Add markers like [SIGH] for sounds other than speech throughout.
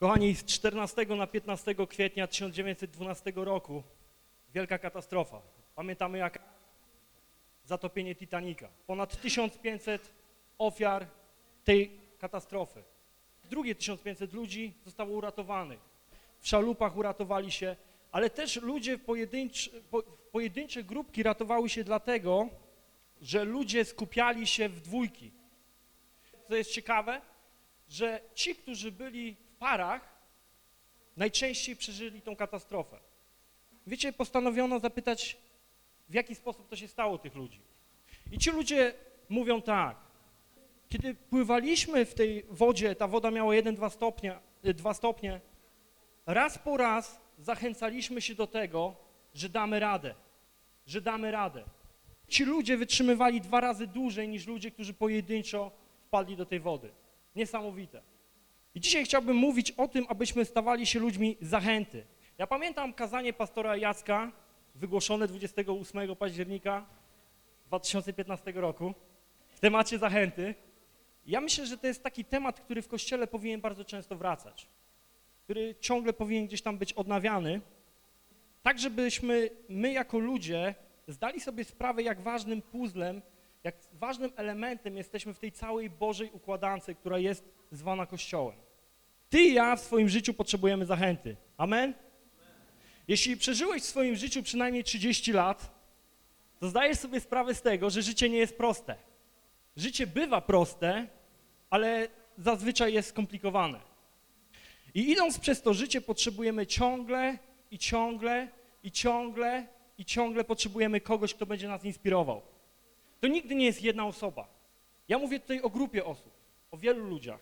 Kochani, z 14 na 15 kwietnia 1912 roku wielka katastrofa. Pamiętamy jak zatopienie Titanica. Ponad 1500 ofiar tej katastrofy. Drugie 1500 ludzi zostało uratowanych. W szalupach uratowali się, ale też ludzie w pojedyncze, po, pojedyncze grupki ratowały się dlatego, że ludzie skupiali się w dwójki. Co jest ciekawe, że ci, którzy byli parach, najczęściej przeżyli tą katastrofę. Wiecie, postanowiono zapytać, w jaki sposób to się stało tych ludzi. I ci ludzie mówią tak, kiedy pływaliśmy w tej wodzie, ta woda miała 1-2 stopnie, 2 stopnie, raz po raz zachęcaliśmy się do tego, że damy radę, że damy radę. Ci ludzie wytrzymywali dwa razy dłużej niż ludzie, którzy pojedynczo wpadli do tej wody. Niesamowite. I dzisiaj chciałbym mówić o tym, abyśmy stawali się ludźmi zachęty. Ja pamiętam kazanie pastora Jacka, wygłoszone 28 października 2015 roku, w temacie zachęty. Ja myślę, że to jest taki temat, który w Kościele powinien bardzo często wracać, który ciągle powinien gdzieś tam być odnawiany, tak żebyśmy my jako ludzie zdali sobie sprawę, jak ważnym puzzlem, jak ważnym elementem jesteśmy w tej całej Bożej układance, która jest zwana Kościołem. Ty i ja w swoim życiu potrzebujemy zachęty. Amen? Jeśli przeżyłeś w swoim życiu przynajmniej 30 lat, to zdajesz sobie sprawę z tego, że życie nie jest proste. Życie bywa proste, ale zazwyczaj jest skomplikowane. I idąc przez to życie potrzebujemy ciągle i ciągle i ciągle i ciągle potrzebujemy kogoś, kto będzie nas inspirował. To nigdy nie jest jedna osoba. Ja mówię tutaj o grupie osób, o wielu ludziach.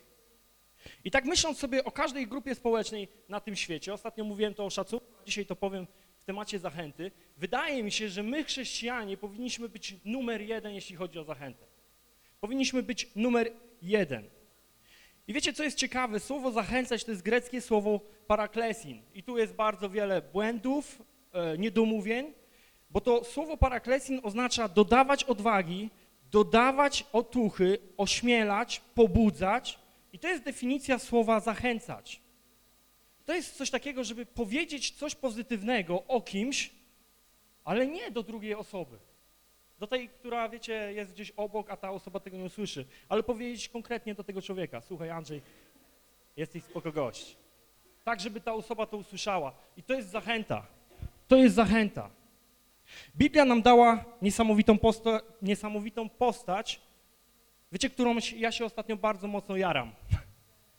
I tak myśląc sobie o każdej grupie społecznej na tym świecie, ostatnio mówiłem to o szacunku, dzisiaj to powiem w temacie zachęty, wydaje mi się, że my chrześcijanie powinniśmy być numer jeden, jeśli chodzi o zachętę. Powinniśmy być numer jeden. I wiecie, co jest ciekawe? Słowo zachęcać to jest greckie słowo paraklesin. I tu jest bardzo wiele błędów, e, niedomówień, bo to słowo paraklesin oznacza dodawać odwagi, dodawać otuchy, ośmielać, pobudzać. I to jest definicja słowa zachęcać. To jest coś takiego, żeby powiedzieć coś pozytywnego o kimś, ale nie do drugiej osoby. Do tej, która, wiecie, jest gdzieś obok, a ta osoba tego nie usłyszy. Ale powiedzieć konkretnie do tego człowieka. Słuchaj, Andrzej, jesteś spoko gość. Tak, żeby ta osoba to usłyszała. I to jest zachęta. To jest zachęta. Biblia nam dała niesamowitą, posta niesamowitą postać, wiecie, którą ja się ostatnio bardzo mocno jaram.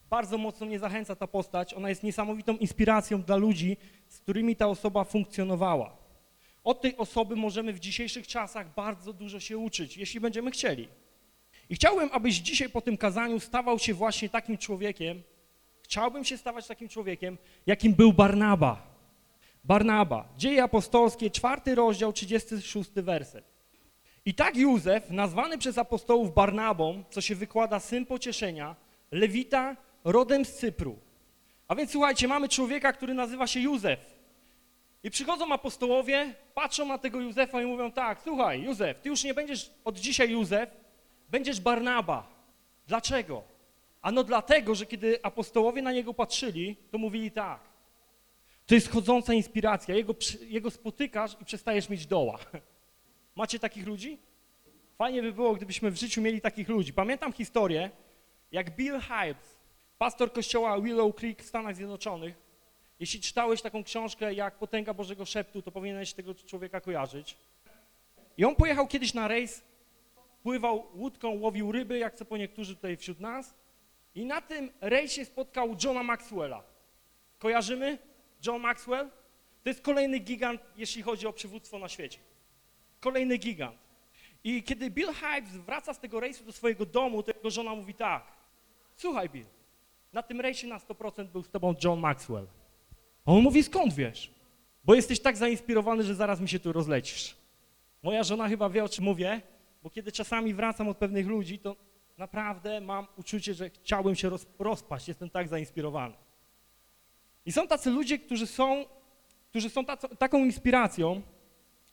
Bardzo mocno mnie zachęca ta postać. Ona jest niesamowitą inspiracją dla ludzi, z którymi ta osoba funkcjonowała. Od tej osoby możemy w dzisiejszych czasach bardzo dużo się uczyć, jeśli będziemy chcieli. I chciałbym, abyś dzisiaj po tym kazaniu stawał się właśnie takim człowiekiem, chciałbym się stawać takim człowiekiem, jakim był Barnaba. Barnaba, Dzieje Apostolskie, czwarty rozdział, 36 werset. I tak Józef, nazwany przez apostołów Barnabą, co się wykłada syn pocieszenia, lewita, rodem z Cypru. A więc słuchajcie, mamy człowieka, który nazywa się Józef. I przychodzą apostołowie, patrzą na tego Józefa i mówią tak, słuchaj, Józef, ty już nie będziesz od dzisiaj Józef, będziesz Barnaba. Dlaczego? Ano dlatego, że kiedy apostołowie na niego patrzyli, to mówili tak, to jest chodząca inspiracja, jego, jego spotykasz i przestajesz mieć doła. [LAUGHS] Macie takich ludzi? Fajnie by było, gdybyśmy w życiu mieli takich ludzi. Pamiętam historię, jak Bill Hybels, pastor kościoła Willow Creek w Stanach Zjednoczonych, jeśli czytałeś taką książkę jak Potęga Bożego Szeptu, to powinieneś tego człowieka kojarzyć. I on pojechał kiedyś na rejs, pływał łódką, łowił ryby, jak co po niektórzy tutaj wśród nas. I na tym rejsie spotkał Johna Maxwella. Kojarzymy? John Maxwell? To jest kolejny gigant, jeśli chodzi o przywództwo na świecie. Kolejny gigant. I kiedy Bill Hybels wraca z tego rejsu do swojego domu, to jego żona mówi tak. Słuchaj Bill, na tym rejsie na 100% był z tobą John Maxwell. A on mówi, skąd wiesz? Bo jesteś tak zainspirowany, że zaraz mi się tu rozlecisz. Moja żona chyba wie, o czym mówię, bo kiedy czasami wracam od pewnych ludzi, to naprawdę mam uczucie, że chciałbym się roz, rozpaść, jestem tak zainspirowany. I są tacy ludzie, którzy są, którzy są taką inspiracją,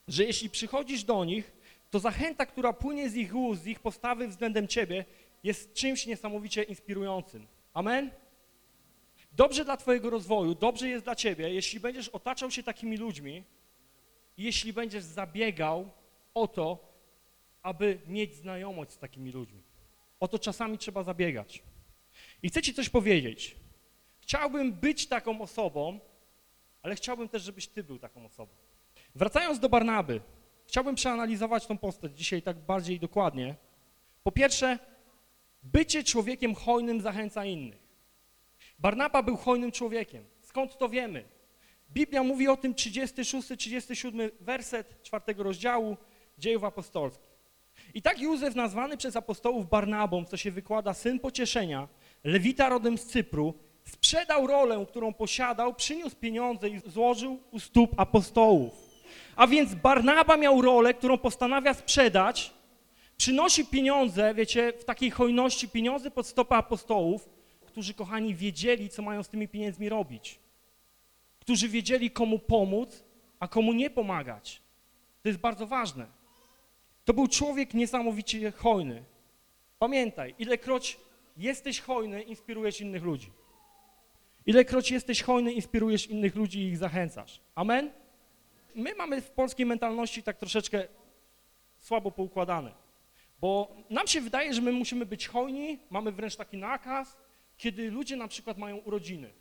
że jeśli przychodzisz do nich, to zachęta, która płynie z ich ust, z ich postawy względem ciebie, jest czymś niesamowicie inspirującym. Amen? Dobrze dla twojego rozwoju, dobrze jest dla ciebie, jeśli będziesz otaczał się takimi ludźmi i jeśli będziesz zabiegał o to, aby mieć znajomość z takimi ludźmi. O to czasami trzeba zabiegać. I chcę ci coś powiedzieć. Chciałbym być taką osobą, ale chciałbym też, żebyś ty był taką osobą. Wracając do Barnaby, chciałbym przeanalizować tą postać dzisiaj tak bardziej dokładnie. Po pierwsze, bycie człowiekiem hojnym zachęca innych. Barnaba był hojnym człowiekiem. Skąd to wiemy? Biblia mówi o tym 36-37 werset czwartego rozdziału dziejów apostolskich. I tak Józef nazwany przez apostołów Barnabą, co się wykłada syn pocieszenia, lewita rodem z Cypru, sprzedał rolę, którą posiadał, przyniósł pieniądze i złożył u stóp apostołów. A więc Barnaba miał rolę, którą postanawia sprzedać, przynosi pieniądze, wiecie, w takiej hojności pieniądze pod stopę apostołów, którzy, kochani, wiedzieli, co mają z tymi pieniędzmi robić. Którzy wiedzieli, komu pomóc, a komu nie pomagać. To jest bardzo ważne. To był człowiek niesamowicie hojny. Pamiętaj, ilekroć jesteś hojny, inspirujesz innych ludzi. Ilekroć jesteś hojny, inspirujesz innych ludzi i ich zachęcasz. Amen? My mamy w polskiej mentalności tak troszeczkę słabo poukładane. Bo nam się wydaje, że my musimy być hojni, mamy wręcz taki nakaz, kiedy ludzie na przykład mają urodziny.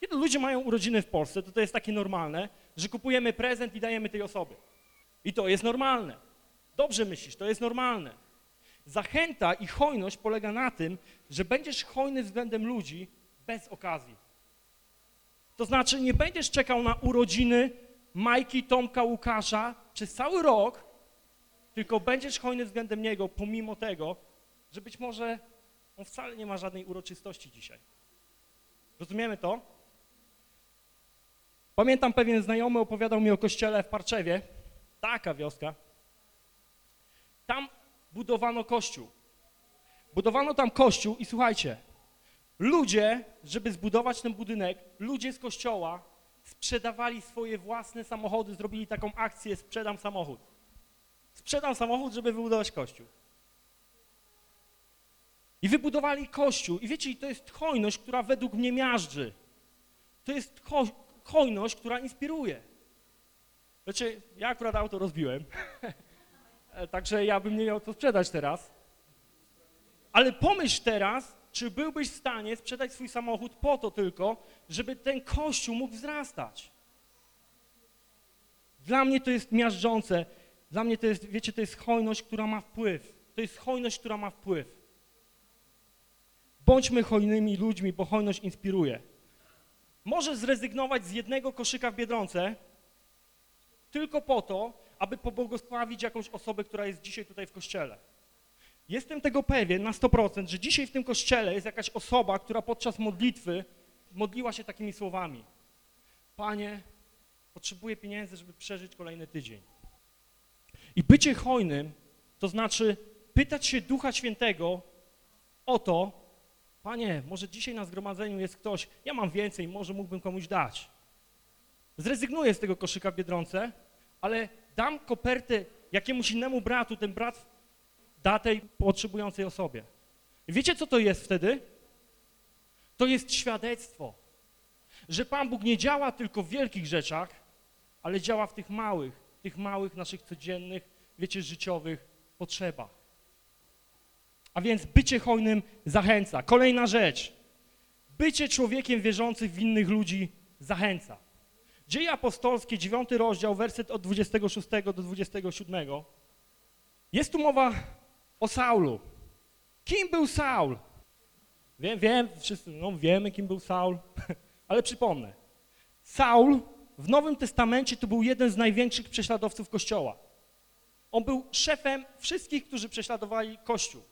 Kiedy ludzie mają urodziny w Polsce, to to jest takie normalne, że kupujemy prezent i dajemy tej osobie. I to jest normalne. Dobrze myślisz, to jest normalne. Zachęta i hojność polega na tym, że będziesz hojny względem ludzi bez okazji. To znaczy nie będziesz czekał na urodziny Majki, Tomka, Łukasza przez cały rok, tylko będziesz hojny względem niego, pomimo tego, że być może on wcale nie ma żadnej uroczystości dzisiaj. Rozumiemy to? Pamiętam pewien znajomy opowiadał mi o kościele w Parczewie, taka wioska. Tam budowano kościół. Budowano tam kościół i słuchajcie, ludzie, żeby zbudować ten budynek, ludzie z kościoła sprzedawali swoje własne samochody, zrobili taką akcję sprzedam samochód. Sprzedam samochód, żeby wybudować kościół. I wybudowali kościół. I wiecie, to jest hojność, która według mnie miażdży. To jest ho hojność, która inspiruje. Znaczy, ja akurat auto rozbiłem, [LAUGHS] także ja bym nie miał to sprzedać teraz. Ale pomyśl teraz, czy byłbyś w stanie sprzedać swój samochód po to tylko, żeby ten kościół mógł wzrastać. Dla mnie to jest miażdżące. Dla mnie to jest, wiecie, to jest hojność, która ma wpływ. To jest hojność, która ma wpływ. Bądźmy hojnymi ludźmi, bo hojność inspiruje. Możesz zrezygnować z jednego koszyka w Biedronce tylko po to, aby pobłogosławić jakąś osobę, która jest dzisiaj tutaj w kościele. Jestem tego pewien na 100%, że dzisiaj w tym kościele jest jakaś osoba, która podczas modlitwy modliła się takimi słowami. Panie, potrzebuję pieniędzy, żeby przeżyć kolejny tydzień. I bycie hojnym to znaczy pytać się Ducha Świętego o to, Panie, może dzisiaj na zgromadzeniu jest ktoś, ja mam więcej, może mógłbym komuś dać. Zrezygnuję z tego koszyka w Biedronce, ale dam kopertę jakiemuś innemu bratu, ten brat da tej potrzebującej osobie. I wiecie, co to jest wtedy? To jest świadectwo, że Pan Bóg nie działa tylko w wielkich rzeczach, ale działa w tych małych, tych małych naszych codziennych, wiecie, życiowych potrzebach. A więc bycie hojnym zachęca. Kolejna rzecz. Bycie człowiekiem wierzącym w innych ludzi zachęca. Dzieje apostolskie, 9 rozdział, werset od 26 do 27. Jest tu mowa o Saulu. Kim był Saul? Wiem, wiem, wszyscy no, wiemy, kim był Saul, [LAUGHS] ale przypomnę. Saul w Nowym Testamencie to był jeden z największych prześladowców Kościoła. On był szefem wszystkich, którzy prześladowali Kościół.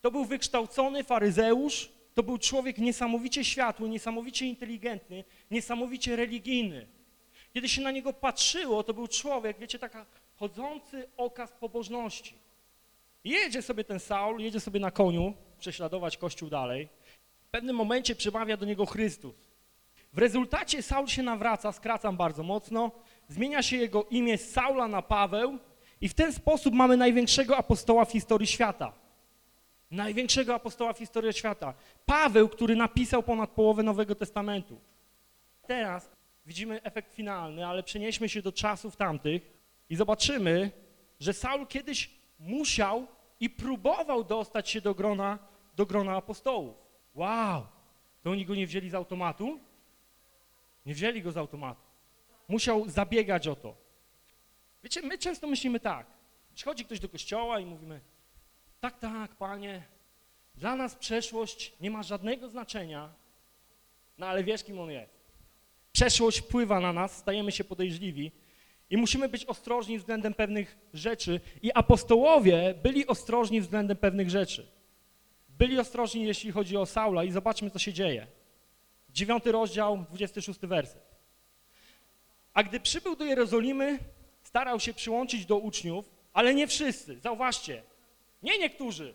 To był wykształcony faryzeusz, to był człowiek niesamowicie światły, niesamowicie inteligentny, niesamowicie religijny. Kiedy się na niego patrzyło, to był człowiek, wiecie, taka chodzący okaz pobożności. Jedzie sobie ten Saul, jedzie sobie na koniu, prześladować Kościół dalej. W pewnym momencie przemawia do niego Chrystus. W rezultacie Saul się nawraca, skracam bardzo mocno, zmienia się jego imię z Saula na Paweł i w ten sposób mamy największego apostoła w historii świata. największego apostoła w historii świata. Paweł, który napisał ponad połowę Nowego Testamentu. Teraz widzimy efekt finalny, ale przenieśmy się do czasów tamtych i zobaczymy, że Saul kiedyś musiał i próbował dostać się do grona, do grona apostołów. Wow! To oni go nie wzięli z automatu? Nie wzięli go z automatu. Musiał zabiegać o to. Wiecie, my często myślimy tak. Przychodzi ktoś do kościoła i mówimy, tak, tak, panie, dla nas przeszłość nie ma żadnego znaczenia, no ale wiesz, kim on jest. Przeszłość wpływa na nas, stajemy się podejrzliwi i musimy być ostrożni względem pewnych rzeczy. I apostołowie byli ostrożni względem pewnych rzeczy. Byli ostrożni, jeśli chodzi o Saula i zobaczmy, co się dzieje. Dziewiąty rozdział, 26 werset. A gdy przybył do Jerozolimy, starał się przyłączyć do uczniów, ale nie wszyscy. Zauważcie, nie niektórzy.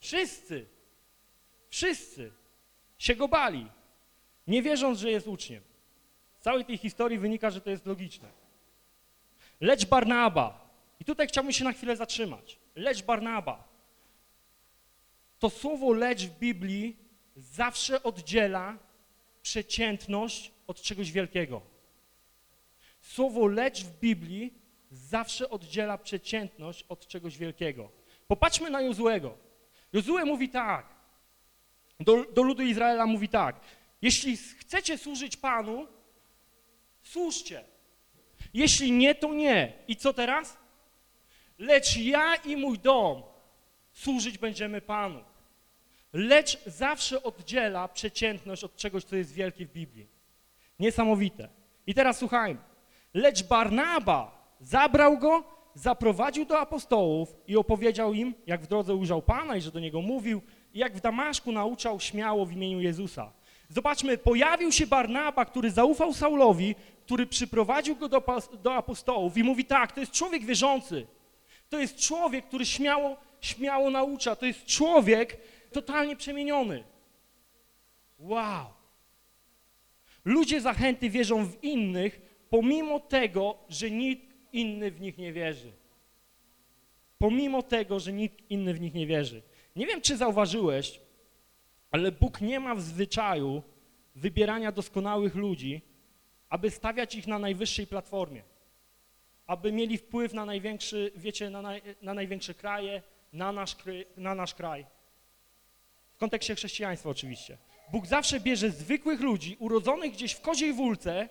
Wszyscy, wszyscy się go bali, nie wierząc, że jest uczniem. Całej tej historii wynika, że to jest logiczne. Lecz Barnaba, i tutaj chciałbym się na chwilę zatrzymać. Lecz Barnaba, to słowo lecz w Biblii zawsze oddziela przeciętność od czegoś wielkiego. Słowo lecz w Biblii zawsze oddziela przeciętność od czegoś wielkiego. Popatrzmy na Jozłego. Jozue mówi tak, do, do ludu Izraela mówi tak, jeśli chcecie służyć Panu, służcie. Jeśli nie, to nie. I co teraz? Lecz ja i mój dom służyć będziemy Panu. Lecz zawsze oddziela przeciętność od czegoś, co jest wielkie w Biblii. Niesamowite. I teraz słuchajmy. Lecz Barnaba zabrał go, zaprowadził do apostołów i opowiedział im, jak w drodze ujrzał Pana i że do niego mówił, jak w Damaszku nauczał śmiało w imieniu Jezusa. Zobaczmy, pojawił się Barnaba, który zaufał Saulowi, który przyprowadził go do, do apostołów i mówi tak, to jest człowiek wierzący, to jest człowiek, który śmiało, śmiało naucza, to jest człowiek totalnie przemieniony. Wow! Ludzie zachęty wierzą w innych, pomimo tego, że nikt inny w nich nie wierzy. Pomimo tego, że nikt inny w nich nie wierzy. Nie wiem, czy zauważyłeś, ale Bóg nie ma w zwyczaju wybierania doskonałych ludzi, aby stawiać ich na najwyższej platformie, aby mieli wpływ na największy, wiecie, na, naj, na największe kraje, na nasz, na nasz kraj. W kontekście chrześcijaństwa oczywiście. Bóg zawsze bierze zwykłych ludzi, urodzonych gdzieś w koziej wólce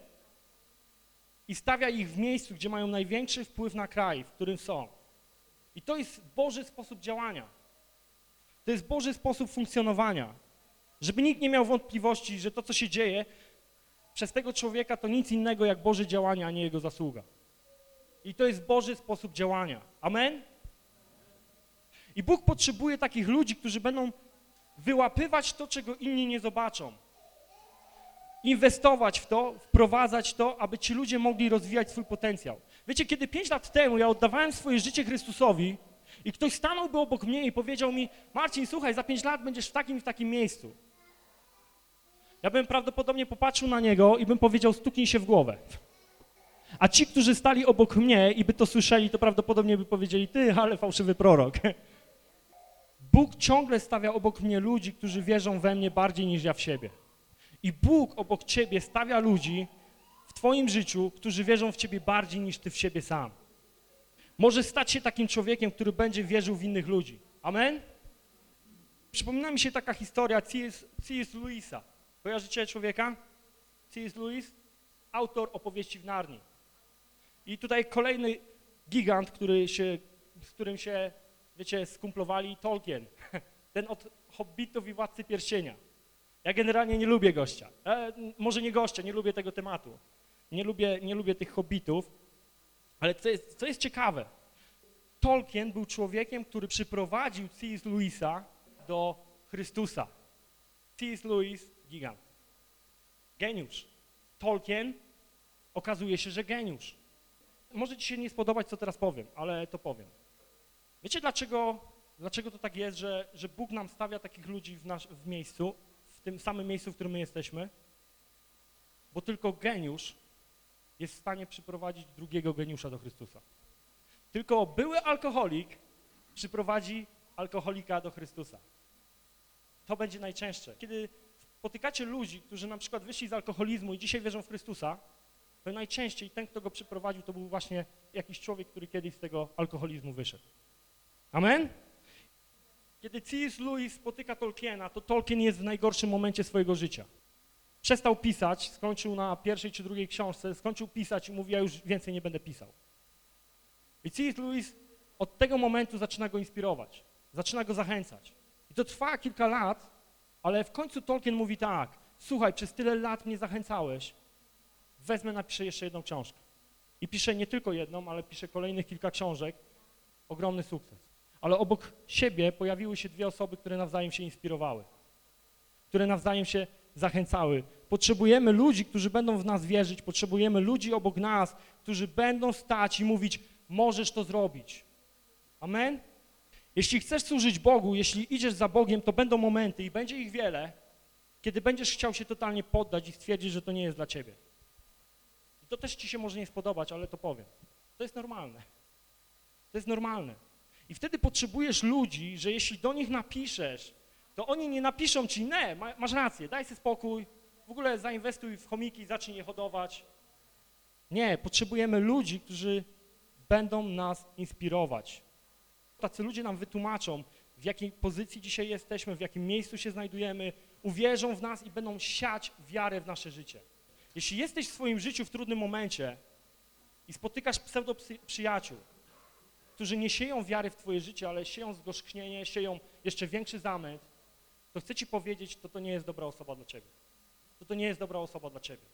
i stawia ich w miejscu, gdzie mają największy wpływ na kraj, w którym są. I to jest Boży sposób działania. To jest Boży sposób funkcjonowania. Żeby nikt nie miał wątpliwości, że to, co się dzieje przez tego człowieka, to nic innego jak Boże działanie, a nie jego zasługa. I to jest Boży sposób działania. Amen? I Bóg potrzebuje takich ludzi, którzy będą wyłapywać to, czego inni nie zobaczą. Inwestować w to, wprowadzać to, aby ci ludzie mogli rozwijać swój potencjał. Wiecie, kiedy pięć lat temu ja oddawałem swoje życie Chrystusowi i ktoś stanąłby obok mnie i powiedział mi, Marcin, słuchaj, za pięć lat będziesz w takim i w takim miejscu. Ja bym prawdopodobnie popatrzył na niego i bym powiedział, stuknij się w głowę. A ci, którzy stali obok mnie i by to słyszeli, to prawdopodobnie by powiedzieli, ty, ale fałszywy prorok. Bóg ciągle stawia obok mnie ludzi, którzy wierzą we mnie bardziej niż ja w siebie. I Bóg obok ciebie stawia ludzi w twoim życiu, którzy wierzą w ciebie bardziej niż ty w siebie sam. Może stać się takim człowiekiem, który będzie wierzył w innych ludzi. Amen? Przypomina mi się taka historia C.S. Lewisa. Kojarzycie człowieka? C.S. Lewis? Autor opowieści w Narni. I tutaj kolejny gigant, który się, z którym się, wiecie, skumplowali, Tolkien. [LAUGHS] Ten od Hobbitów i Władcy Pierścienia. Ja generalnie nie lubię gościa. E, może nie gościa, nie lubię tego tematu. Nie lubię, nie lubię tych Hobbitów. Ale co jest, co jest ciekawe, Tolkien był człowiekiem, który przyprowadził C.S. Lewisa do Chrystusa. C.S. Lewis, gigant. Geniusz. Tolkien okazuje się, że geniusz. Może ci się nie spodobać, co teraz powiem, ale to powiem. Wiecie, dlaczego, dlaczego to tak jest, że, że Bóg nam stawia takich ludzi w, nasz, w miejscu, w tym samym miejscu, w którym my jesteśmy? Bo tylko geniusz jest w stanie przyprowadzić drugiego geniusza do Chrystusa. Tylko były alkoholik przyprowadzi alkoholika do Chrystusa. To będzie najczęstsze. Kiedy spotykacie ludzi, którzy na przykład wyszli z alkoholizmu i dzisiaj wierzą w Chrystusa, to najczęściej ten, kto go przyprowadził, to był właśnie jakiś człowiek, który kiedyś z tego alkoholizmu wyszedł. Amen? Kiedy C.S. Lewis spotyka Tolkiena, to Tolkien jest w najgorszym momencie swojego życia. Przestał pisać, skończył na pierwszej czy drugiej książce, skończył pisać i mówi, ja już więcej nie będę pisał. I C.S. Lewis od tego momentu zaczyna go inspirować, zaczyna go zachęcać. I to trwa kilka lat, ale w końcu Tolkien mówi tak, słuchaj, przez tyle lat mnie zachęcałeś, wezmę, napiszę jeszcze jedną książkę. I pisze nie tylko jedną, ale pisze kolejnych kilka książek. Ogromny sukces. Ale obok siebie pojawiły się dwie osoby, które nawzajem się inspirowały, które nawzajem się zachęcały. Potrzebujemy ludzi, którzy będą w nas wierzyć, potrzebujemy ludzi obok nas, którzy będą stać i mówić, możesz to zrobić. Amen? Jeśli chcesz służyć Bogu, jeśli idziesz za Bogiem, to będą momenty i będzie ich wiele, kiedy będziesz chciał się totalnie poddać i stwierdzić, że to nie jest dla ciebie. I to też ci się może nie spodobać, ale to powiem. To jest normalne. To jest normalne. I wtedy potrzebujesz ludzi, że jeśli do nich napiszesz, to oni nie napiszą ci, nie, ma, masz rację, daj sobie spokój, w ogóle zainwestuj w chomiki, zacznij je hodować. Nie, potrzebujemy ludzi, którzy będą nas inspirować. Tacy ludzie nam wytłumaczą, w jakiej pozycji dzisiaj jesteśmy, w jakim miejscu się znajdujemy, uwierzą w nas i będą siać wiarę w nasze życie. Jeśli jesteś w swoim życiu w trudnym momencie i spotykasz pseudo-przyjaciół, którzy nie sieją wiary w twoje życie, ale sieją zgorzknienie, sieją jeszcze większy zamęt, to chcę ci powiedzieć, to to nie jest dobra osoba dla ciebie. To to nie jest dobra osoba dla ciebie.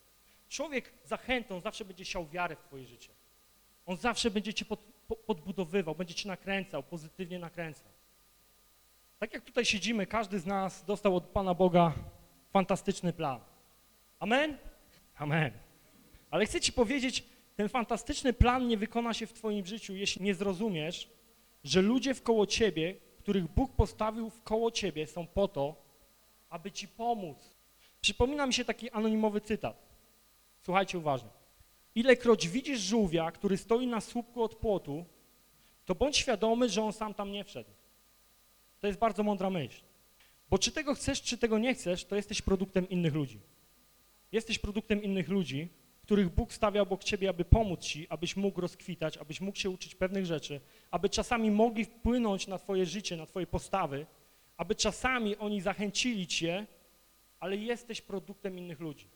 Człowiek zachętą zawsze będzie siał wiarę w twoje życie. On zawsze będzie cię podbudowywał, będzie cię nakręcał, pozytywnie nakręcał. Tak jak tutaj siedzimy, każdy z nas dostał od Pana Boga fantastyczny plan. Amen? Amen. Ale chcę ci powiedzieć, ten fantastyczny plan nie wykona się w twoim życiu, jeśli nie zrozumiesz, że ludzie wkoło ciebie, których Bóg postawił wkoło ciebie, są po to, aby ci pomóc. Przypomina mi się taki anonimowy cytat. Słuchajcie uważnie. Ilekroć widzisz żółwia, który stoi na słupku od płotu, to bądź świadomy, że on sam tam nie wszedł. To jest bardzo mądra myśl. Bo czy tego chcesz, czy tego nie chcesz, to jesteś produktem innych ludzi. Jesteś produktem innych ludzi, których Bóg stawia obok ciebie, aby pomóc ci, abyś mógł rozkwitać, abyś mógł się uczyć pewnych rzeczy, aby czasami mogli wpłynąć na twoje życie, na twoje postawy, aby czasami oni zachęcili cię, ale jesteś produktem innych ludzi.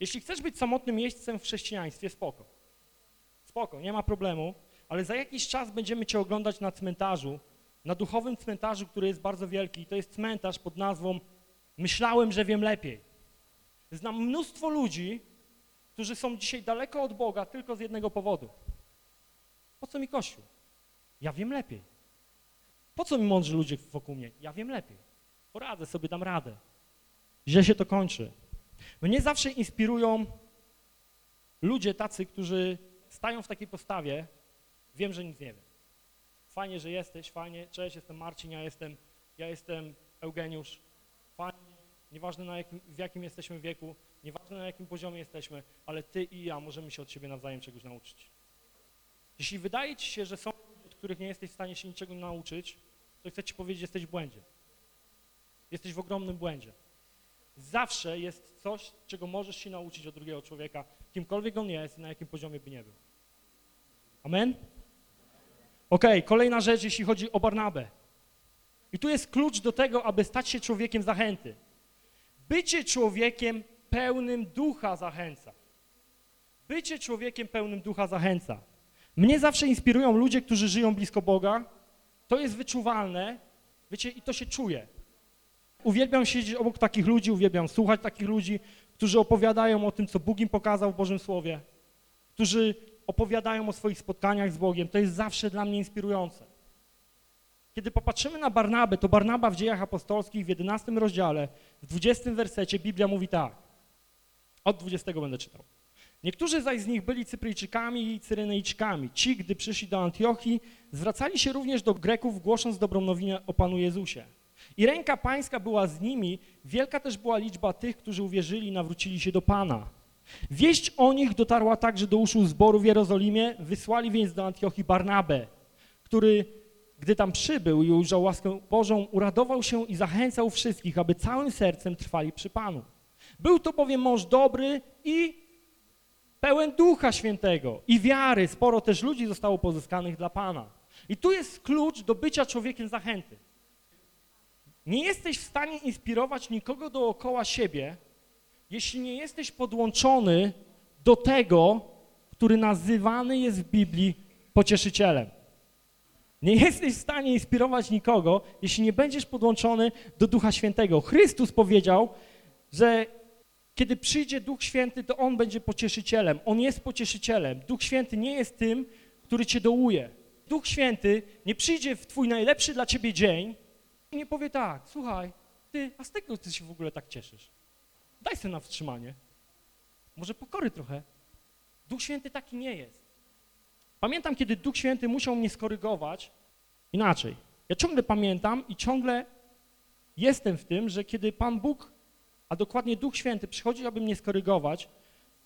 Jeśli chcesz być samotnym miejscem w chrześcijaństwie, spoko. Spoko, nie ma problemu, ale za jakiś czas będziemy cię oglądać na cmentarzu, na duchowym cmentarzu, który jest bardzo wielki i to jest cmentarz pod nazwą Myślałem, że wiem lepiej. Znam mnóstwo ludzi, którzy są dzisiaj daleko od Boga tylko z jednego powodu. Po co mi Kościół? Ja wiem lepiej. Po co mi mądrzy ludzie wokół mnie? Ja wiem lepiej. Poradzę sobie, dam radę. Źle się to kończy. Mnie zawsze inspirują ludzie tacy, którzy stają w takiej postawie, wiem, że nic nie wiem. Fajnie, że jesteś, fajnie, cześć, jestem Marcin, ja jestem, ja jestem Eugeniusz, fajnie, nieważne na jakim, w jakim jesteśmy wieku, nieważne na jakim poziomie jesteśmy, ale ty i ja możemy się od siebie nawzajem czegoś nauczyć. Jeśli wydaje ci się, że są ludzie, od których nie jesteś w stanie się niczego nauczyć, to chcę ci powiedzieć, że jesteś w błędzie. Jesteś w ogromnym błędzie. Zawsze jest coś, czego możesz się nauczyć od drugiego człowieka, kimkolwiek on jest na jakim poziomie by nie był. Amen? Ok, kolejna rzecz, jeśli chodzi o Barnabę. I tu jest klucz do tego, aby stać się człowiekiem zachęty. Bycie człowiekiem pełnym ducha zachęca. Bycie człowiekiem pełnym ducha zachęca. Mnie zawsze inspirują ludzie, którzy żyją blisko Boga. To jest wyczuwalne, wiecie, i to się czuje. Uwielbiam siedzieć obok takich ludzi, uwielbiam słuchać takich ludzi, którzy opowiadają o tym, co Bóg im pokazał w Bożym Słowie, którzy opowiadają o swoich spotkaniach z Bogiem. To jest zawsze dla mnie inspirujące. Kiedy popatrzymy na Barnabę, to Barnaba w dziejach apostolskich w 11 rozdziale, w 20 wersecie Biblia mówi tak. Od 20 będę czytał. Niektórzy zaś z nich byli Cypryjczykami i Cyrenejczykami. Ci, gdy przyszli do Antiochii, zwracali się również do Greków, głosząc dobrą nowinę o Panu Jezusie. I ręka pańska była z nimi, wielka też była liczba tych, którzy uwierzyli i nawrócili się do Pana. Wieść o nich dotarła także do uszu zboru w Jerozolimie, wysłali więc do Antiochii Barnabę, który gdy tam przybył i ujrzał łaskę Bożą, uradował się i zachęcał wszystkich, aby całym sercem trwali przy Panu. Był to bowiem mąż dobry i pełen Ducha Świętego i wiary. Sporo też ludzi zostało pozyskanych dla Pana. I tu jest klucz do bycia człowiekiem zachęty. Nie jesteś w stanie inspirować nikogo dookoła siebie, jeśli nie jesteś podłączony do tego, który nazywany jest w Biblii pocieszycielem. Nie jesteś w stanie inspirować nikogo, jeśli nie będziesz podłączony do Ducha Świętego. Chrystus powiedział, że kiedy przyjdzie Duch Święty, to On będzie pocieszycielem. On jest pocieszycielem. Duch Święty nie jest tym, który cię dołuje. Duch Święty nie przyjdzie w twój najlepszy dla ciebie dzień i nie powie tak, słuchaj, ty, a z tego ty się w ogóle tak cieszysz? Daj sobie na wstrzymanie. Może pokory trochę. Duch Święty taki nie jest. Pamiętam, kiedy Duch Święty musiał mnie skorygować inaczej. Ja ciągle pamiętam i ciągle jestem w tym, że kiedy Pan Bóg, a dokładnie Duch Święty przychodzi, aby mnie skorygować,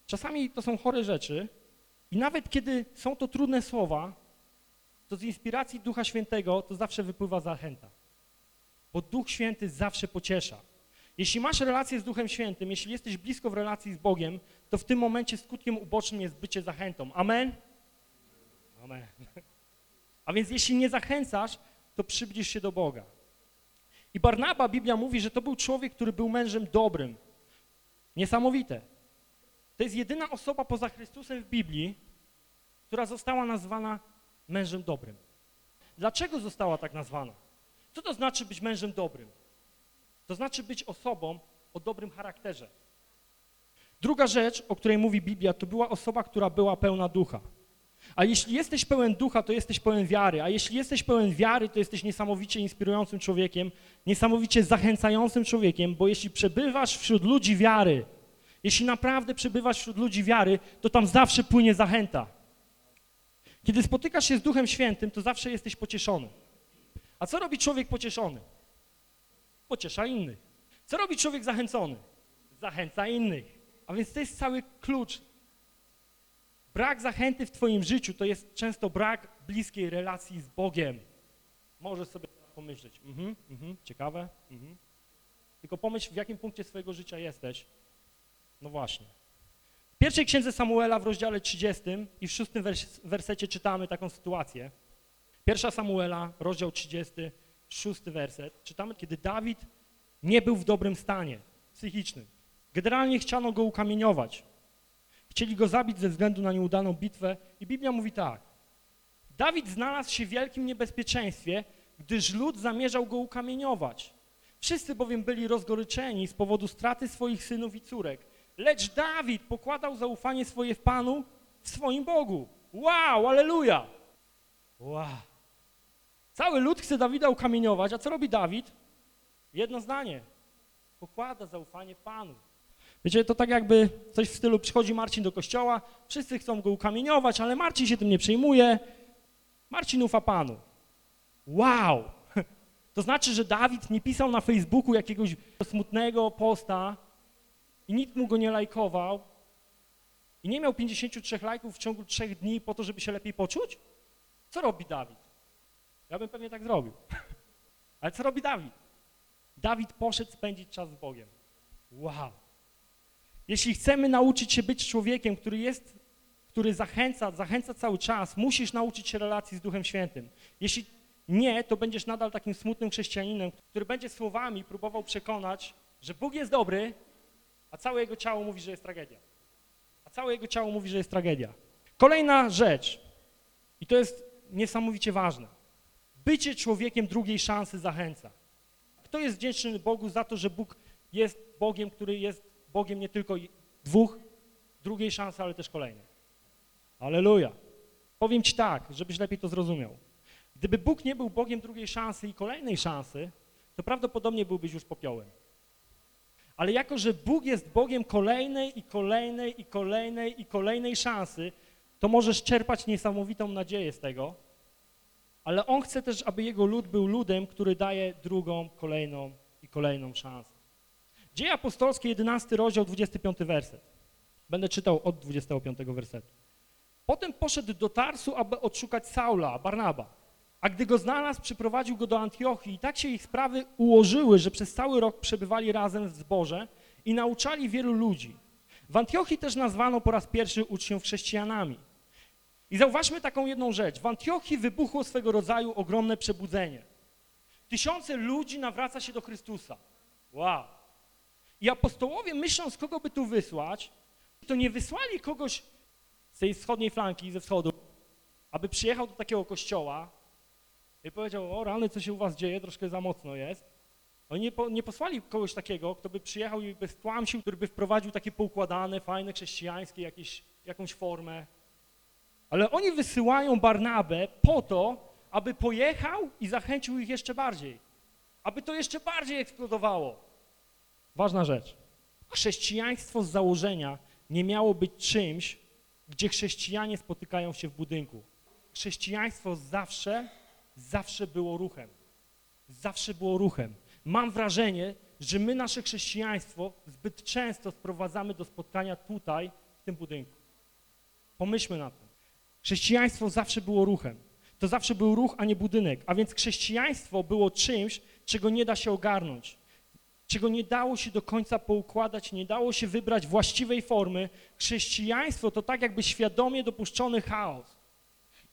czasami to są chore rzeczy i nawet kiedy są to trudne słowa, to z inspiracji Ducha Świętego to zawsze wypływa zachęta. Bo Duch Święty zawsze pociesza. Jeśli masz relację z Duchem Świętym, jeśli jesteś blisko w relacji z Bogiem, to w tym momencie skutkiem ubocznym jest bycie zachętą. Amen? Amen. [LAUGHS] A więc jeśli nie zachęcasz, to przybliż się do Boga. I Barnaba, Biblia mówi, że to był człowiek, który był mężem dobrym. Niesamowite. To jest jedyna osoba poza Chrystusem w Biblii, która została nazwana mężem dobrym. Dlaczego została tak nazwana? Co to znaczy być mężem dobrym? To znaczy być osobą o dobrym charakterze. Druga rzecz, o której mówi Biblia, to była osoba, która była pełna ducha. A jeśli jesteś pełen ducha, to jesteś pełen wiary. A jeśli jesteś pełen wiary, to jesteś niesamowicie inspirującym człowiekiem, niesamowicie zachęcającym człowiekiem, bo jeśli przebywasz wśród ludzi wiary, jeśli naprawdę przebywasz wśród ludzi wiary, to tam zawsze płynie zachęta. Kiedy spotykasz się z Duchem Świętym, to zawsze jesteś pocieszony. A co robi człowiek pocieszony? Pociesza innych. Co robi człowiek zachęcony? Zachęca innych. A więc to jest cały klucz. Brak zachęty w twoim życiu to jest często brak bliskiej relacji z Bogiem. Możesz sobie pomyśleć, mhm, mhm, ciekawe, mhm. Tylko pomyśl, w jakim punkcie swojego życia jesteś. No właśnie. W pierwszej księdze Samuela w rozdziale 30 i w szóstym wers wersecie czytamy taką sytuację. Pierwsza Samuela, rozdział 30, szósty werset. Czytamy, kiedy Dawid nie był w dobrym stanie psychicznym. Generalnie chciano go ukamieniować. Chcieli go zabić ze względu na nieudaną bitwę i Biblia mówi tak. Dawid znalazł się w wielkim niebezpieczeństwie, gdyż lud zamierzał go ukamieniować. Wszyscy bowiem byli rozgoryczeni z powodu straty swoich synów i córek. Lecz Dawid pokładał zaufanie swoje w Panu, w swoim Bogu. Wow, aleluja! Wow. Cały lud chce Dawida ukamieniować, a co robi Dawid? Jedno zdanie. Pokłada zaufanie Panu. Wiecie, to tak jakby coś w stylu przychodzi Marcin do kościoła, wszyscy chcą go ukamieniować, ale Marcin się tym nie przejmuje. Marcin ufa Panu. Wow! [LAUGHS] To znaczy, że Dawid nie pisał na Facebooku jakiegoś smutnego posta i nikt mu go nie lajkował i nie miał 53 lajków w ciągu trzech dni po to, żeby się lepiej poczuć? Co robi Dawid? Ja bym pewnie tak zrobił. [LAUGHS] Ale co robi Dawid? Dawid poszedł spędzić czas z Bogiem. Wow! Jeśli chcemy nauczyć się być człowiekiem, który jest, który zachęca, zachęca cały czas, musisz nauczyć się relacji z Duchem Świętym. Jeśli nie, to będziesz nadal takim smutnym chrześcijaninem, który będzie słowami próbował przekonać, że Bóg jest dobry, a całe jego ciało mówi, że jest tragedia. A całe jego ciało mówi, że jest tragedia. Kolejna rzecz, i to jest niesamowicie ważne. Bycie człowiekiem drugiej szansy zachęca. Kto jest wdzięczny Bogu za to, że Bóg jest Bogiem, który jest Bogiem nie tylko dwóch, drugiej szansy, ale też kolejnej. Aleluja. Powiem Ci tak, żebyś lepiej to zrozumiał. Gdyby Bóg nie był Bogiem drugiej szansy i kolejnej szansy, to prawdopodobnie byłbyś już popiołem. Ale jako, że Bóg jest Bogiem kolejnej i kolejnej i kolejnej i kolejnej szansy, to możesz czerpać niesamowitą nadzieję z tego, ale On chce też, aby Jego lud był ludem, który daje drugą, kolejną i kolejną szansę. Dzieje apostolskie, 11 rozdział, 25 werset. Będę czytał od 25 wersetu. Potem poszedł do Tarsu, aby odszukać Saula, Barnaba. A gdy go znalazł, przyprowadził go do Antiochii i tak się ich sprawy ułożyły, że przez cały rok przebywali razem w zborze i nauczali wielu ludzi. W Antiochii też nazwano po raz pierwszy uczniów chrześcijanami. I zauważmy taką jedną rzecz. W Antiochii wybuchło swego rodzaju ogromne przebudzenie. Tysiące ludzi nawraca się do Chrystusa. Wow. I apostołowie myśląc, kogo by tu wysłać, to nie wysłali kogoś z tej wschodniej flanki, ze wschodu, aby przyjechał do takiego kościoła i powiedział, o rany, co się u was dzieje, troszkę za mocno jest. Oni nie, po, nie posłali kogoś takiego, kto by przyjechał i by stłamsił, który by wprowadził takie poukładane, fajne, chrześcijańskie jakieś, jakąś formę. Ale oni wysyłają Barnabę po to, aby pojechał i zachęcił ich jeszcze bardziej. Aby to jeszcze bardziej eksplodowało. Ważna rzecz. Chrześcijaństwo z założenia nie miało być czymś, gdzie chrześcijanie spotykają się w budynku. Chrześcijaństwo zawsze, zawsze było ruchem. Zawsze było ruchem. Mam wrażenie, że my nasze chrześcijaństwo zbyt często sprowadzamy do spotkania tutaj, w tym budynku. Pomyślmy na to. Chrześcijaństwo zawsze było ruchem. To zawsze był ruch, a nie budynek. A więc chrześcijaństwo było czymś, czego nie da się ogarnąć, czego nie dało się do końca poukładać, nie dało się wybrać właściwej formy. Chrześcijaństwo to tak jakby świadomie dopuszczony chaos.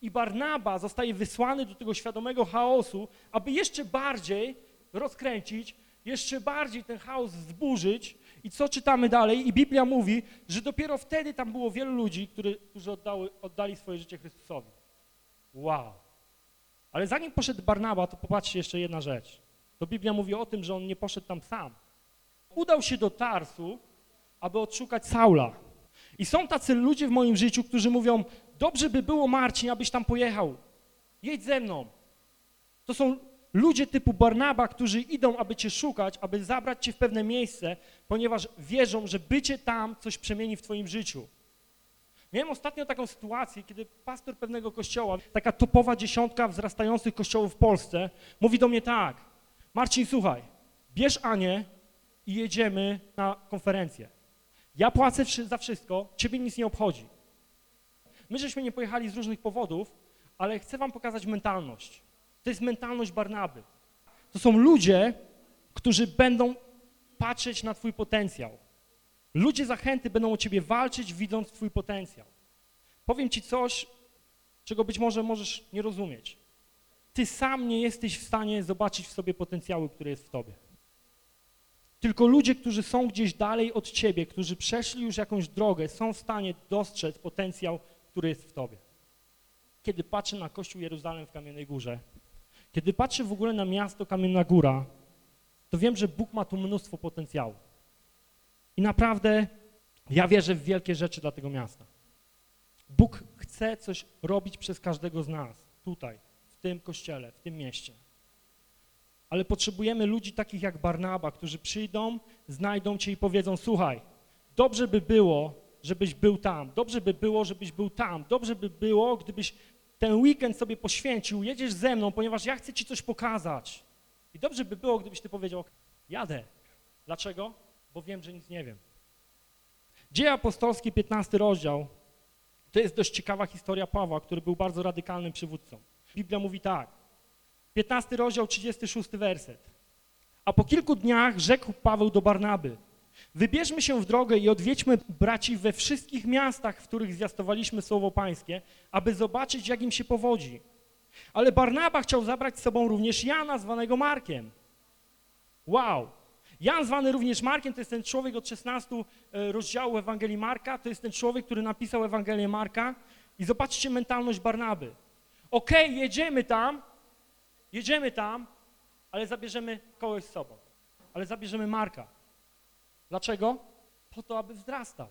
I Barnaba zostaje wysłany do tego świadomego chaosu, aby jeszcze bardziej rozkręcić, jeszcze bardziej ten chaos zburzyć. I co czytamy dalej? I Biblia mówi, że dopiero wtedy tam było wielu ludzi, którzy, oddały, oddali swoje życie Chrystusowi. Wow. Ale zanim poszedł Barnaba, to popatrzcie jeszcze jedna rzecz. To Biblia mówi o tym, że on nie poszedł tam sam. Udał się do Tarsu, aby odszukać Saula. I są tacy ludzie w moim życiu, którzy mówią, dobrze by było Marcin, abyś tam pojechał. Jedź ze mną. To są ludzie typu Barnaba, którzy idą, aby cię szukać, aby zabrać cię w pewne miejsce, ponieważ wierzą, że bycie tam coś przemieni w twoim życiu. Miałem ostatnio taką sytuację, kiedy pastor pewnego kościoła, taka topowa dziesiątka wzrastających kościołów w Polsce, mówi do mnie tak, Marcin, słuchaj, bierz Anię i jedziemy na konferencję. Ja płacę za wszystko, ciebie nic nie obchodzi. My żeśmy nie pojechali z różnych powodów, ale chcę wam pokazać mentalność. To jest mentalność Barnaby. To są ludzie, którzy będą patrzeć na twój potencjał. Ludzie zachęty będą o ciebie walczyć, widząc twój potencjał. Powiem ci coś, czego być może możesz nie rozumieć. Ty sam nie jesteś w stanie zobaczyć w sobie potencjału, który jest w tobie. Tylko ludzie, którzy są gdzieś dalej od ciebie, którzy przeszli już jakąś drogę, są w stanie dostrzec potencjał, który jest w tobie. Kiedy patrzę na Kościół Jeruzalem w Kamiennej Górze, kiedy patrzę w ogóle na miasto Kamienna Góra, to wiem, że Bóg ma tu mnóstwo potencjału. I naprawdę ja wierzę w wielkie rzeczy dla tego miasta. Bóg chce coś robić przez każdego z nas, tutaj, w tym kościele, w tym mieście. Ale potrzebujemy ludzi takich jak Barnaba, którzy przyjdą, znajdą Cię i powiedzą, słuchaj, dobrze by było, żebyś był tam, dobrze by było, żebyś był tam, dobrze by było, gdybyś ten weekend sobie poświęcił, jedziesz ze mną, ponieważ ja chcę Ci coś pokazać. I dobrze by było, gdybyś Ty powiedział, jadę. Dlaczego? Bo wiem, że nic nie wiem. Dzieje apostolskie, 15 rozdział, to jest dość ciekawa historia Pawła, który był bardzo radykalnym przywódcą. Biblia mówi tak, 15 rozdział, 36 werset. A po kilku dniach rzekł Paweł do Barnaby, wybierzmy się w drogę i odwiedźmy braci we wszystkich miastach, w których zwiastowaliśmy Słowo Pańskie, aby zobaczyć, jak im się powodzi. Ale Barnaba chciał zabrać z sobą również Jana, zwanego Markiem. Wow! Jan zwany również Markiem, to jest ten człowiek od 16 rozdziałów Ewangelii Marka, to jest ten człowiek, który napisał Ewangelię Marka i zobaczcie mentalność Barnaby. Okej, okay, jedziemy tam, jedziemy tam, ale zabierzemy kogoś z sobą. Ale zabierzemy Marka. Dlaczego? Po to, aby wzrastał.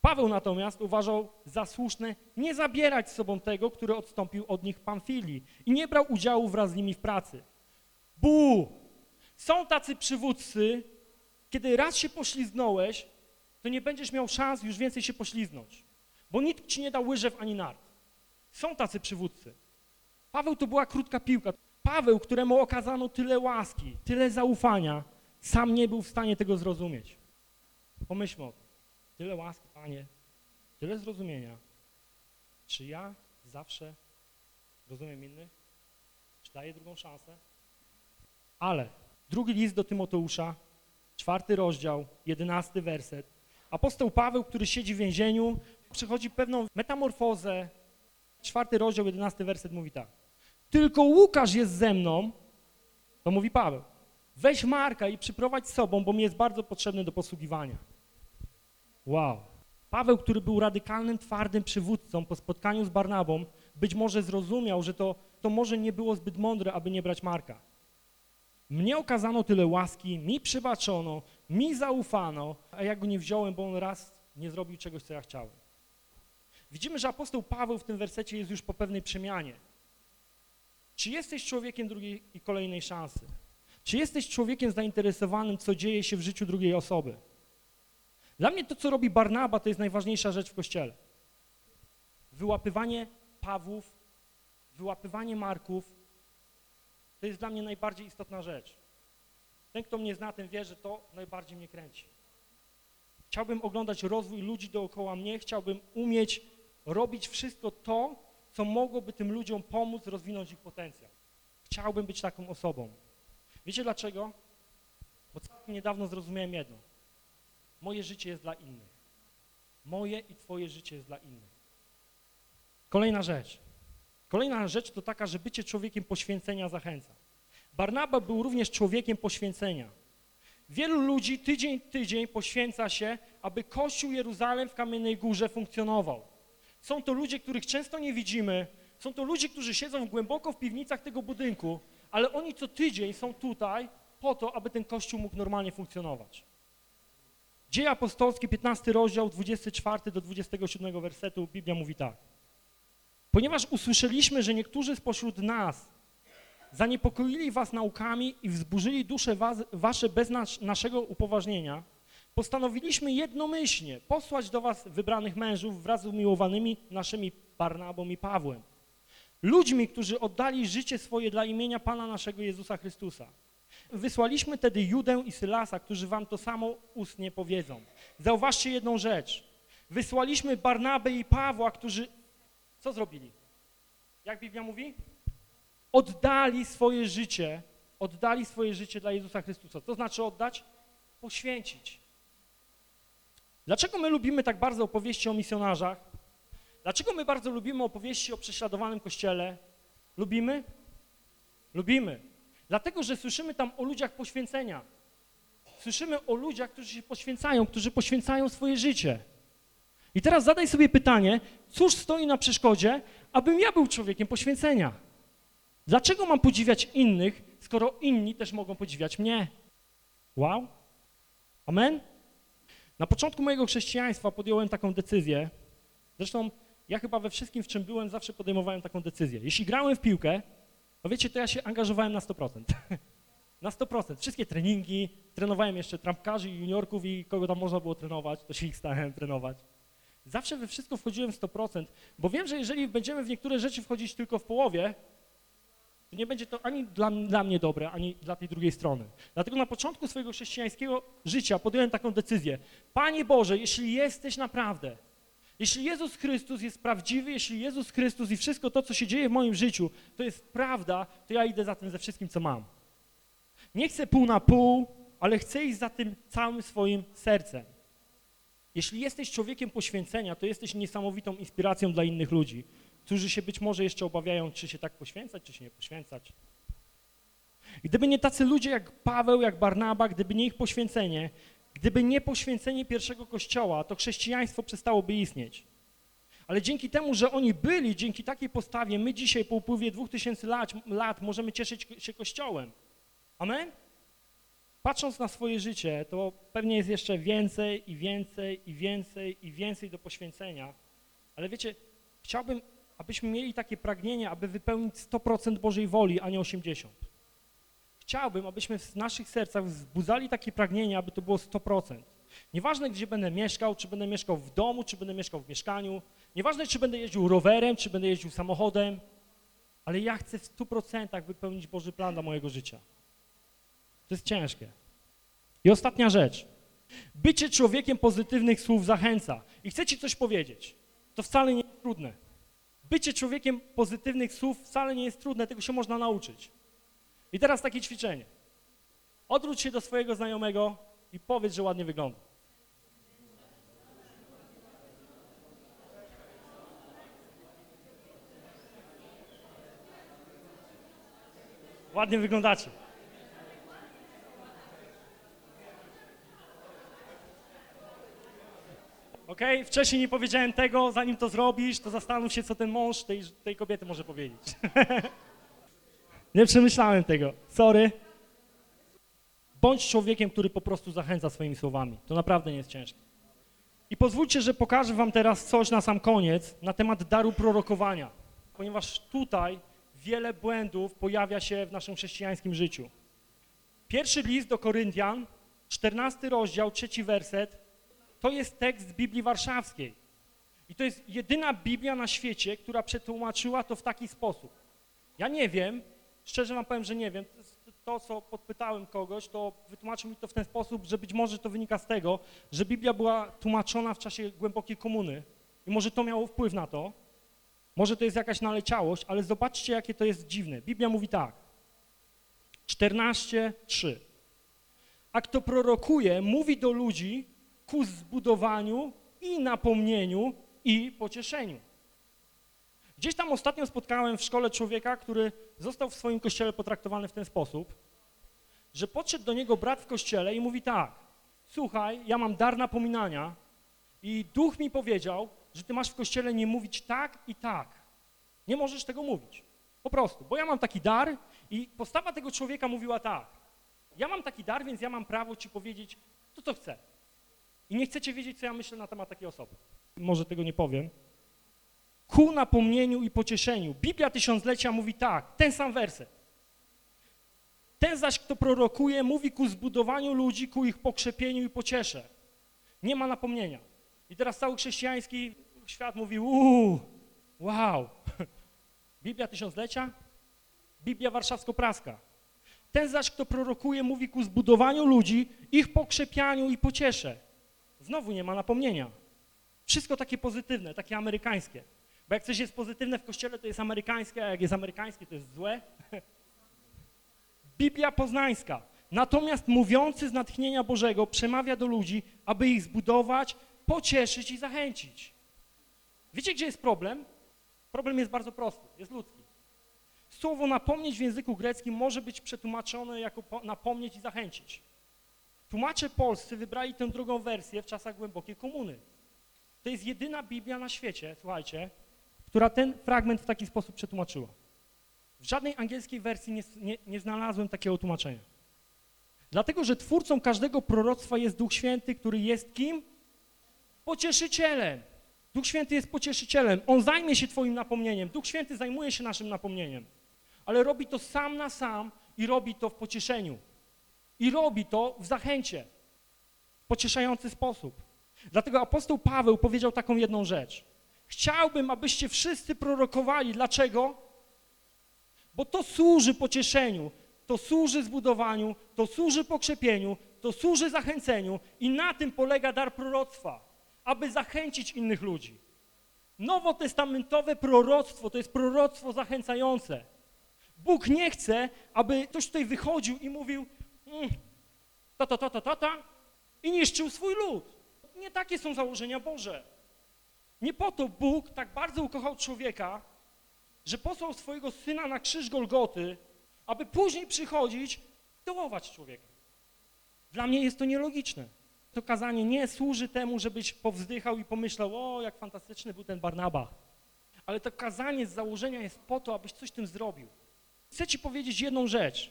Paweł natomiast uważał za słuszne nie zabierać z sobą tego, który odstąpił od nich Pamfilii i nie brał udziału wraz z nimi w pracy. Bu! Są tacy przywódcy, kiedy raz się pośliznąłeś, to nie będziesz miał szans już więcej się pośliznąć, bo nikt ci nie da łyżew ani nart. Są tacy przywódcy. Paweł to była krótka piłka. Paweł, któremu okazano tyle łaski, tyle zaufania, sam nie był w stanie tego zrozumieć. Pomyślmy o tym. Tyle łaski, Panie, tyle zrozumienia. Czy ja zawsze Rozumiem innych? Czy daję drugą szansę? Ale drugi list do Tymoteusza, czwarty rozdział, jedenasty werset. Apostoł Paweł, który siedzi w więzieniu, przechodzi pewną metamorfozę. Czwarty rozdział, jedenasty werset mówi tak. Tylko Łukasz jest ze mną, to mówi Paweł. Weź Marka i przyprowadź z sobą, bo mi jest bardzo potrzebny do posługiwania. Wow. Paweł, który był radykalnym, twardym przywódcą po spotkaniu z Barnabą, być może zrozumiał, że to, to może nie było zbyt mądre, aby nie brać Marka. Mnie okazano tyle łaski, mi przybaczono, mi zaufano, a ja go nie wziąłem, bo on raz nie zrobił czegoś, co ja chciałem. Widzimy, że apostoł Paweł w tym wersecie jest już po pewnej przemianie. Czy jesteś człowiekiem drugiej i kolejnej szansy? Czy jesteś człowiekiem zainteresowanym, co dzieje się w życiu drugiej osoby? Dla mnie to, co robi Barnaba, to jest najważniejsza rzecz w Kościele. Wyłapywanie Pawłów, wyłapywanie Marków, to jest dla mnie najbardziej istotna rzecz. Ten, kto mnie zna, ten wie, że to najbardziej mnie kręci. Chciałbym oglądać rozwój ludzi dookoła mnie, chciałbym umieć robić wszystko to, co mogłoby tym ludziom pomóc rozwinąć ich potencjał. Chciałbym być taką osobą. Wiecie dlaczego? Bo całkiem niedawno zrozumiałem jedno. Moje życie jest dla innych. Moje i twoje życie jest dla innych. Kolejna rzecz. Kolejna rzecz to taka, że bycie człowiekiem poświęcenia zachęca. Barnaba był również człowiekiem poświęcenia. Wielu ludzi tydzień tydzień poświęca się, aby Kościół Jeruzalem w Kamiennej Górze funkcjonował. Są to ludzie, których często nie widzimy, są to ludzie, którzy siedzą głęboko w piwnicach tego budynku, ale oni co tydzień są tutaj po to, aby ten Kościół mógł normalnie funkcjonować. Dzieje apostolskie, 15 rozdział, 24 do 27 wersetu, Biblia mówi tak. Ponieważ usłyszeliśmy, że niektórzy spośród nas zaniepokoili was naukami i wzburzyli dusze was, wasze bez nas, naszego upoważnienia, postanowiliśmy jednomyślnie posłać do was wybranych mężów wraz z umiłowanymi naszymi Barnabą i Pawłem. Ludźmi, którzy oddali życie swoje dla imienia Pana naszego Jezusa Chrystusa. Wysłaliśmy tedy Judę i Sylasa, którzy wam to samo ustnie powiedzą. Zauważcie jedną rzecz. Wysłaliśmy Barnabę i Pawła, którzy co zrobili? Jak Biblia mówi? Oddali swoje życie, oddali swoje życie dla Jezusa Chrystusa. Co znaczy oddać? Poświęcić. Dlaczego my lubimy tak bardzo opowieści o misjonarzach? Dlaczego my bardzo lubimy opowieści o prześladowanym Kościele? Lubimy? Lubimy. Dlatego, że słyszymy tam o ludziach poświęcenia. Słyszymy o ludziach, którzy się poświęcają, którzy poświęcają swoje życie. I teraz zadaj sobie pytanie, cóż stoi na przeszkodzie, abym ja był człowiekiem poświęcenia? Dlaczego mam podziwiać innych, skoro inni też mogą podziwiać mnie? Wow? Amen? Na początku mojego chrześcijaństwa podjąłem taką decyzję. Zresztą ja chyba we wszystkim, w czym byłem, zawsze podejmowałem taką decyzję. Jeśli grałem w piłkę, to wiecie, to ja się angażowałem na 100%. [LAUGHS] na 100%. Wszystkie treningi, trenowałem jeszcze trampkarzy juniorków i kogo tam można było trenować, to się ich starałem trenować. Zawsze we wszystko wchodziłem 100%, bo wiem, że jeżeli będziemy w niektóre rzeczy wchodzić tylko w połowie, to nie będzie to ani dla, dla mnie dobre, ani dla tej drugiej strony. Dlatego na początku swojego chrześcijańskiego życia podjąłem taką decyzję. Panie Boże, jeśli jesteś naprawdę, jeśli Jezus Chrystus jest prawdziwy, jeśli Jezus Chrystus i wszystko to, co się dzieje w moim życiu, to jest prawda, to ja idę za tym ze wszystkim, co mam. Nie chcę pół na pół, ale chcę iść za tym całym swoim sercem. Jeśli jesteś człowiekiem poświęcenia, to jesteś niesamowitą inspiracją dla innych ludzi, którzy się być może jeszcze obawiają, czy się tak poświęcać, czy się nie poświęcać. Gdyby nie tacy ludzie jak Paweł, jak Barnaba, gdyby nie ich poświęcenie, gdyby nie poświęcenie pierwszego kościoła, to chrześcijaństwo przestałoby istnieć. Ale dzięki temu, że oni byli, dzięki takiej postawie, my dzisiaj po upływie dwóch tysięcy lat, lat możemy cieszyć się Kościołem. Amen? Patrząc na swoje życie, to pewnie jest jeszcze więcej i więcej i więcej i więcej do poświęcenia. Ale wiecie, chciałbym, abyśmy mieli takie pragnienie, aby wypełnić 100% Bożej woli, a nie 80%. Chciałbym, abyśmy w naszych sercach wzbudzali takie pragnienie, aby to było 100%. Nieważne, gdzie będę mieszkał, czy będę mieszkał w domu, czy będę mieszkał w mieszkaniu, nieważne, czy będę jeździł rowerem, czy będę jeździł samochodem, ale ja chcę w 100% wypełnić Boży plan dla mojego życia. To jest ciężkie. I ostatnia rzecz. Bycie człowiekiem pozytywnych słów zachęca. I chcę ci coś powiedzieć. To wcale nie jest trudne. Bycie człowiekiem pozytywnych słów wcale nie jest trudne, tego się można nauczyć. I teraz takie ćwiczenie. Odwróć się do swojego znajomego i powiedz, że ładnie wygląda. Ładnie wyglądacie. Ok? Wcześniej nie powiedziałem tego, zanim to zrobisz, to zastanów się, co ten mąż tej, tej kobiety może powiedzieć. [LAUGHS] nie przemyślałem tego. Sorry. Bądź człowiekiem, który po prostu zachęca swoimi słowami. To naprawdę nie jest ciężkie. I pozwólcie, że pokażę wam teraz coś na sam koniec na temat daru prorokowania, ponieważ tutaj wiele błędów pojawia się w naszym chrześcijańskim życiu. Pierwszy list do Koryntian, 14 rozdział, trzeci werset, to jest tekst z Biblii Warszawskiej. I to jest jedyna Biblia na świecie, która przetłumaczyła to w taki sposób. Ja nie wiem, szczerze wam powiem, że nie wiem, to, co podpytałem kogoś, to wytłumaczył mi to w ten sposób, że być może to wynika z tego, że Biblia była tłumaczona w czasie głębokiej komuny i może to miało wpływ na to, może to jest jakaś naleciałość, ale zobaczcie, jakie to jest dziwne. Biblia mówi tak, 14:3. A kto prorokuje, mówi do ludzi ku zbudowaniu i napomnieniu i pocieszeniu. Gdzieś tam ostatnio spotkałem w szkole człowieka, który został w swoim kościele potraktowany w ten sposób, że podszedł do niego brat w kościele i mówi tak, słuchaj, ja mam dar napominania i duch mi powiedział, że ty masz w kościele nie mówić tak i tak. Nie możesz tego mówić. Po prostu, bo ja mam taki dar i postawa tego człowieka mówiła tak. Ja mam taki dar, więc ja mam prawo ci powiedzieć to, co chcę. I nie chcecie wiedzieć, co ja myślę na temat takiej osoby. Może tego nie powiem. Ku napomnieniu i pocieszeniu. Biblia Tysiąclecia mówi tak, ten sam werset. Ten zaś, kto prorokuje, mówi ku zbudowaniu ludzi, ku ich pokrzepieniu i pociesze. Nie ma napomnienia. I teraz cały chrześcijański świat mówi, uuu, wow. [LAUGHS] Biblia Tysiąclecia, Biblia Warszawsko-Praska. Ten zaś, kto prorokuje, mówi ku zbudowaniu ludzi, ich pokrzepianiu i pociesze. Znowu nie ma napomnienia. Wszystko takie pozytywne, takie amerykańskie. Bo jak coś jest pozytywne w kościele, to jest amerykańskie, a jak jest amerykańskie, to jest złe. [LAUGHS] Biblia poznańska. Natomiast mówiący z natchnienia Bożego przemawia do ludzi, aby ich zbudować, pocieszyć i zachęcić. Wiecie, gdzie jest problem? Problem jest bardzo prosty, jest ludzki. Słowo napomnieć w języku greckim może być przetłumaczone jako napomnieć i zachęcić. Tłumacze polscy wybrali tę drugą wersję w czasach głębokiej komuny. To jest jedyna Biblia na świecie, słuchajcie, która ten fragment w taki sposób przetłumaczyła. W żadnej angielskiej wersji nie, nie, nie znalazłem takiego tłumaczenia. Dlatego, że twórcą każdego proroctwa jest Duch Święty, który jest kim? Pocieszycielem. Duch Święty jest pocieszycielem. On zajmie się twoim napomnieniem. Duch Święty zajmuje się naszym napomnieniem. Ale robi to sam na sam i robi to w pocieszeniu. I robi to w zachęcie. W pocieszający sposób. Dlatego apostoł Paweł powiedział taką jedną rzecz. Chciałbym, abyście wszyscy prorokowali. Dlaczego? Bo to służy pocieszeniu, to służy zbudowaniu, to służy pokrzepieniu, to służy zachęceniu i na tym polega dar proroctwa, aby zachęcić innych ludzi. Nowotestamentowe proroctwo to jest proroctwo zachęcające. Bóg nie chce, aby ktoś tutaj wychodził i mówił mm, ta, ta, ta, ta, ta, ta i niszczył swój lud. Nie takie są założenia Boże. Nie po to Bóg tak bardzo ukochał człowieka, że posłał swojego Syna na krzyż Golgoty, aby później przychodzić dołować człowieka. Dla mnie jest to nielogiczne. To kazanie nie służy temu, żebyś powzdychał i pomyślał, o, jak fantastyczny był ten Barnaba. Ale to kazanie z założenia jest po to, abyś coś tym zrobił. Chcę ci powiedzieć jedną rzecz.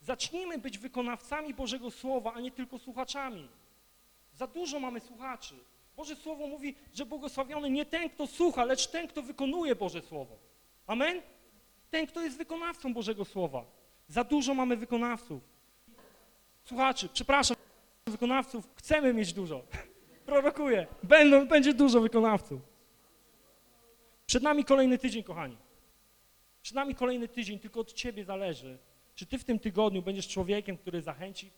Zacznijmy być wykonawcami Bożego Słowa, a nie tylko słuchaczami. Za dużo mamy słuchaczy. Boże Słowo mówi, że błogosławiony nie ten, kto słucha, lecz ten, kto wykonuje Boże Słowo. Amen? Ten, kto jest wykonawcą Bożego Słowa. Za dużo mamy wykonawców. Słuchaczy, przepraszam, wykonawców, chcemy mieć dużo. [LAUGHS] Prorokuję, Będą, będzie dużo wykonawców. Przed nami kolejny tydzień, kochani. Przed nami kolejny tydzień, tylko od Ciebie zależy, czy Ty w tym tygodniu będziesz człowiekiem, który zachęci,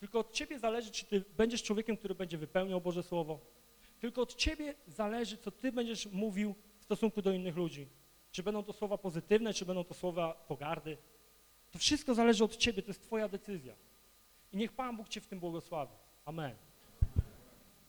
tylko od Ciebie zależy, czy Ty będziesz człowiekiem, który będzie wypełniał Boże Słowo, tylko od Ciebie zależy, co Ty będziesz mówił w stosunku do innych ludzi. Czy będą to słowa pozytywne, czy będą to słowa pogardy. To wszystko zależy od ciebie, to jest twoja decyzja. I niech Pan Bóg cię w tym błogosławi. Amen.